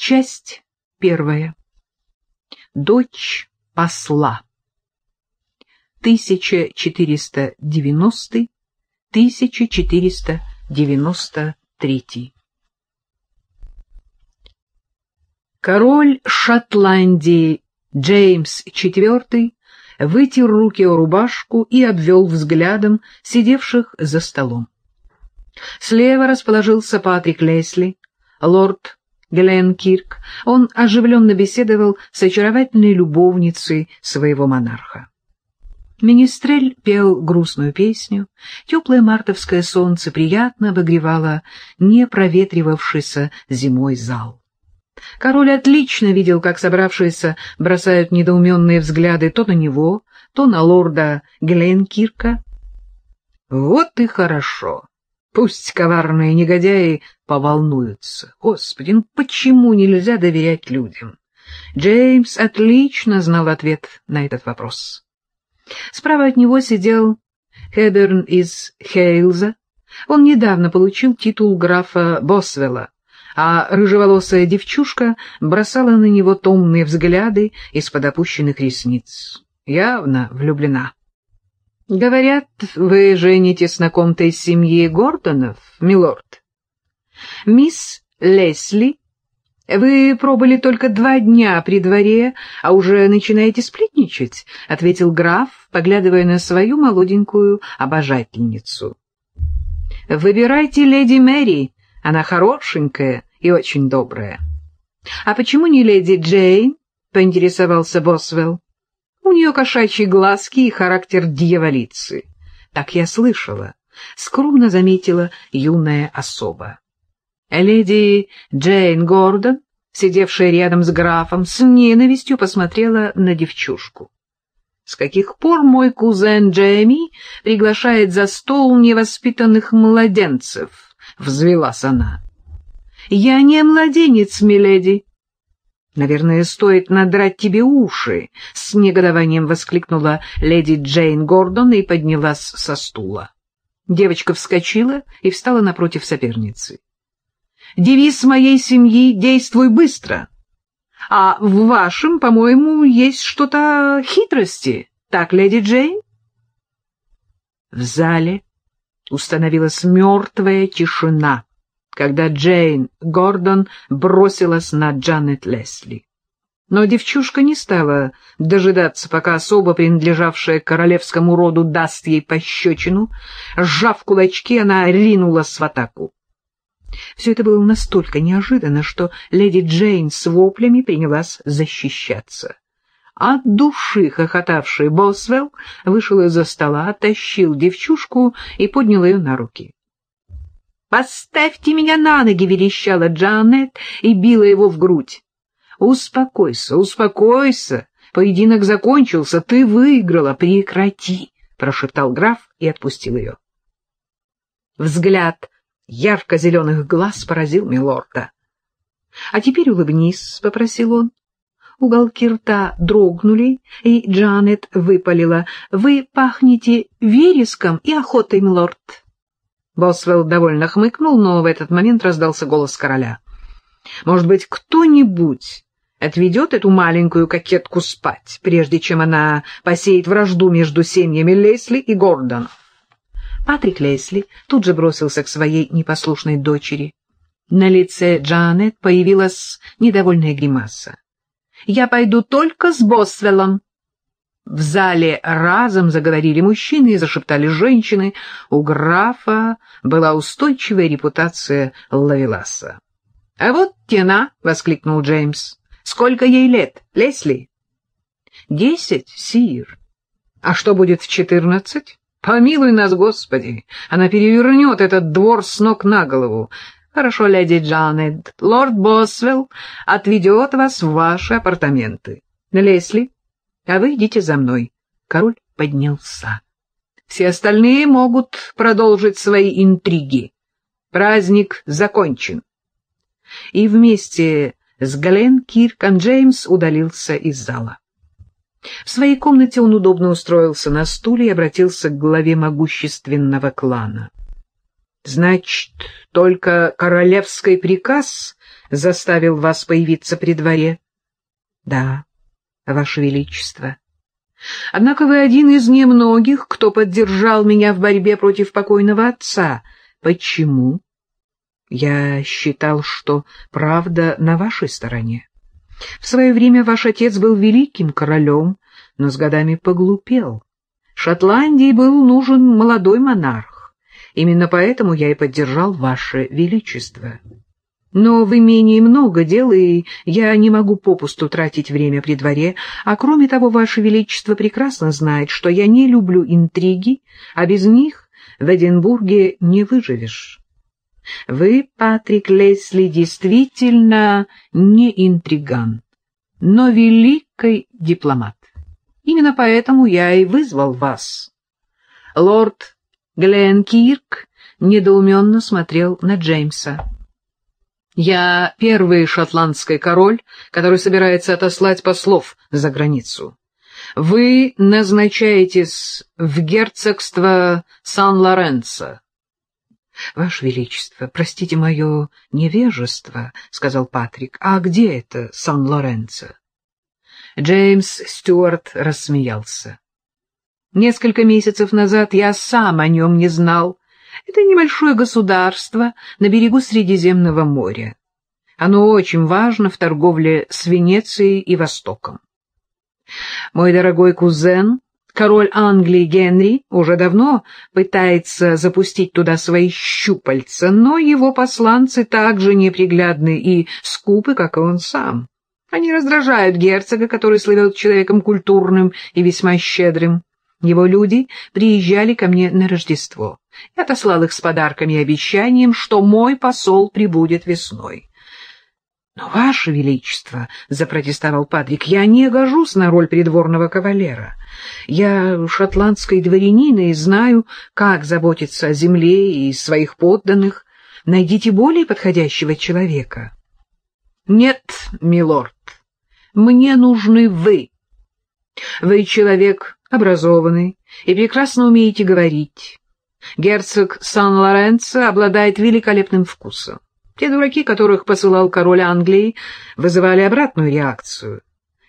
Часть первая. Дочь посла. 1490-1493. Король Шотландии Джеймс IV вытер руки о рубашку и обвел взглядом сидевших за столом. Слева расположился Патрик Лесли, лорд Гленкирк, он оживленно беседовал с очаровательной любовницей своего монарха. Министрель пел грустную песню, теплое мартовское солнце приятно обогревало непроветривавшийся зимой зал. Король отлично видел, как собравшиеся бросают недоуменные взгляды то на него, то на лорда Гленкирка. «Вот и хорошо!» Пусть коварные негодяи поволнуются. Господи, ну почему нельзя доверять людям? Джеймс отлично знал ответ на этот вопрос. Справа от него сидел Хеберн из Хейлза. Он недавно получил титул графа Босвелла, а рыжеволосая девчушка бросала на него томные взгляды из-под опущенных ресниц. Явно влюблена. Говорят, вы женитесь на ком-то из семьи Гордонов, милорд. Мисс Лесли, вы пробыли только два дня при дворе, а уже начинаете сплетничать, — ответил граф, поглядывая на свою молоденькую обожательницу. — Выбирайте леди Мэри, она хорошенькая и очень добрая. — А почему не леди Джейн? — поинтересовался Босвелл. У нее кошачьи глазки и характер дьяволицы. Так я слышала, — скромно заметила юная особа. Леди Джейн Гордон, сидевшая рядом с графом, с ненавистью посмотрела на девчушку. С каких пор мой кузен Джейми приглашает за стол невоспитанных младенцев? — взвелась она. — Я не младенец, миледи, «Наверное, стоит надрать тебе уши!» — с негодованием воскликнула леди Джейн Гордон и поднялась со стула. Девочка вскочила и встала напротив соперницы. «Девиз моей семьи — действуй быстро!» «А в вашем, по-моему, есть что-то хитрости, так, леди Джейн?» В зале установилась мертвая тишина когда Джейн Гордон бросилась на Джанет Лесли. Но девчушка не стала дожидаться, пока особо принадлежавшая королевскому роду даст ей пощечину. Сжав кулачки, она ринулась в атаку. Все это было настолько неожиданно, что леди Джейн с воплями принялась защищаться. От души хохотавший Босвелл вышел из-за стола, оттащил девчушку и поднял ее на руки. «Поставьте меня на ноги!» — верещала Джанет и била его в грудь. «Успокойся, успокойся! Поединок закончился, ты выиграла, прекрати!» — прошептал граф и отпустил ее. Взгляд ярко-зеленых глаз поразил милорда. «А теперь улыбнись», — попросил он. Уголки рта дрогнули, и Джанет выпалила. «Вы пахнете вереском и охотой, милорд». Босвелл довольно хмыкнул, но в этот момент раздался голос короля. «Может быть, кто-нибудь отведет эту маленькую кокетку спать, прежде чем она посеет вражду между семьями Лесли и Гордон?» Патрик Лесли тут же бросился к своей непослушной дочери. На лице Джанет появилась недовольная гримаса. «Я пойду только с Босвеллом», в зале разом заговорили мужчины и зашептали женщины. У графа была устойчивая репутация Лавеласа. — А вот тена! — воскликнул Джеймс. — Сколько ей лет, Лесли? — Десять, сир. — А что будет в четырнадцать? Помилуй нас, Господи! Она перевернет этот двор с ног на голову. Хорошо, леди Джанет, лорд Босвелл отведет вас в ваши апартаменты. Лесли, а вы идите за мной. Король поднялся. Все остальные могут продолжить свои интриги. Праздник закончен. И вместе с Гален Кирком Джеймс удалился из зала. В своей комнате он удобно устроился на стуле и обратился к главе могущественного клана. — Значит, только королевский приказ заставил вас появиться при дворе? — Да, Ваше Величество. Однако вы один из немногих, кто поддержал меня в борьбе против покойного отца. Почему? Я считал, что правда на вашей стороне. В свое время ваш отец был великим королем, но с годами поглупел. Шотландии был нужен молодой монарх. Именно поэтому я и поддержал ваше величество. Но в имении много дел, и я не могу попусту тратить время при дворе, а кроме того, ваше величество прекрасно знает, что я не люблю интриги, а без них в Эдинбурге не выживешь. Вы, Патрик Лесли, действительно не интриган, но великий дипломат. Именно поэтому я и вызвал вас. Лорд Гленкирк недоуменно смотрел на Джеймса. «Я первый шотландский король, который собирается отослать послов за границу. Вы назначаетесь в герцогство Сан-Лоренцо». «Ваше Величество, простите мое невежество», — сказал Патрик. «А где это Сан-Лоренцо?» Джеймс Стюарт рассмеялся. Несколько месяцев назад я сам о нем не знал. Это небольшое государство на берегу Средиземного моря. Оно очень важно в торговле с Венецией и Востоком. Мой дорогой кузен, король Англии Генри, уже давно пытается запустить туда свои щупальца, но его посланцы также неприглядны и скупы, как и он сам. Они раздражают герцога, который слывет человеком культурным и весьма щедрым. Его люди приезжали ко мне на Рождество. Я отослал их с подарками и обещанием, что мой посол прибудет весной. «Но, Ваше Величество, — запротестовал Патрик, — я не гожусь на роль придворного кавалера. Я шотландский дворянин и знаю, как заботиться о земле и своих подданных. Найдите более подходящего человека». «Нет, милорд, мне нужны вы. Вы человек образованный и прекрасно умеете говорить. Герцог Сан-Лоренцо обладает великолепным вкусом. Те дураки, которых посылал король Англии, вызывали обратную реакцию.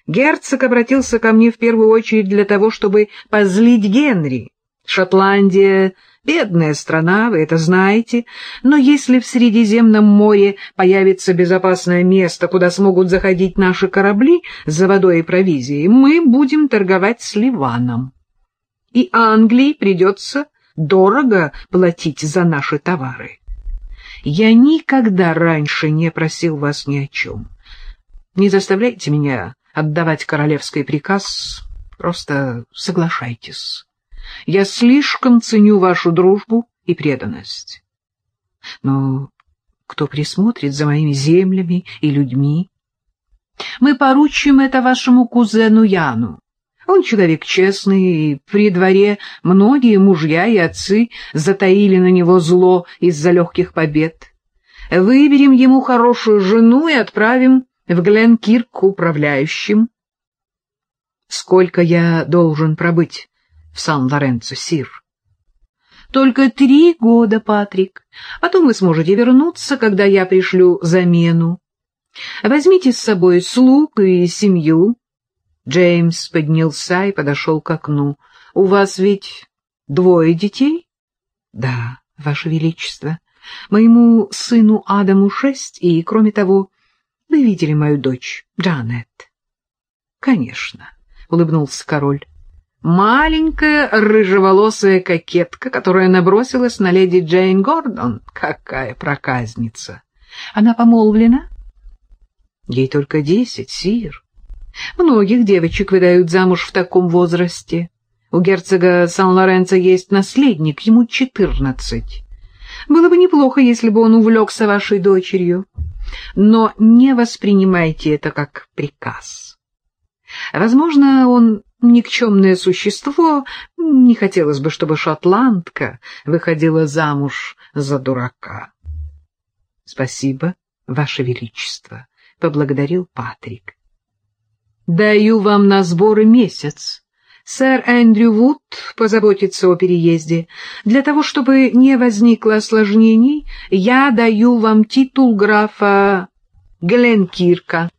Герцог обратился ко мне в первую очередь для того, чтобы позлить Генри. Шотландия — бедная страна, вы это знаете, но если в Средиземном море появится безопасное место, куда смогут заходить наши корабли за водой и провизией, мы будем торговать с Ливаном. И Англии придется дорого платить за наши товары. Я никогда раньше не просил вас ни о чем. Не заставляйте меня отдавать королевский приказ, просто соглашайтесь. Я слишком ценю вашу дружбу и преданность. Но кто присмотрит за моими землями и людьми? Мы поручим это вашему кузену Яну. Он человек честный, и при дворе многие мужья и отцы затаили на него зло из-за легких побед. Выберем ему хорошую жену и отправим в Гленкирк управляющим. Сколько я должен пробыть Сан-Лоренцо, Сир? Только три года, Патрик. Потом вы сможете вернуться, когда я пришлю замену. Возьмите с собой слуг и семью. Джеймс поднялся и подошел к окну. — У вас ведь двое детей? — Да, Ваше Величество. Моему сыну Адаму шесть, и, кроме того, вы видели мою дочь, Джанет. — Конечно, — улыбнулся король. Маленькая рыжеволосая кокетка, которая набросилась на леди Джейн Гордон. Какая проказница! Она помолвлена? Ей только десять, сир. Многих девочек выдают замуж в таком возрасте. У герцога Сан-Лоренцо есть наследник, ему четырнадцать. Было бы неплохо, если бы он увлекся вашей дочерью. Но не воспринимайте это как приказ. Возможно, он никчемное существо, не хотелось бы, чтобы шотландка выходила замуж за дурака. — Спасибо, Ваше Величество, — поблагодарил Патрик. Даю вам на сборы месяц. Сэр Эндрю Вуд позаботится о переезде. Для того, чтобы не возникло осложнений, я даю вам титул графа Гленкирка,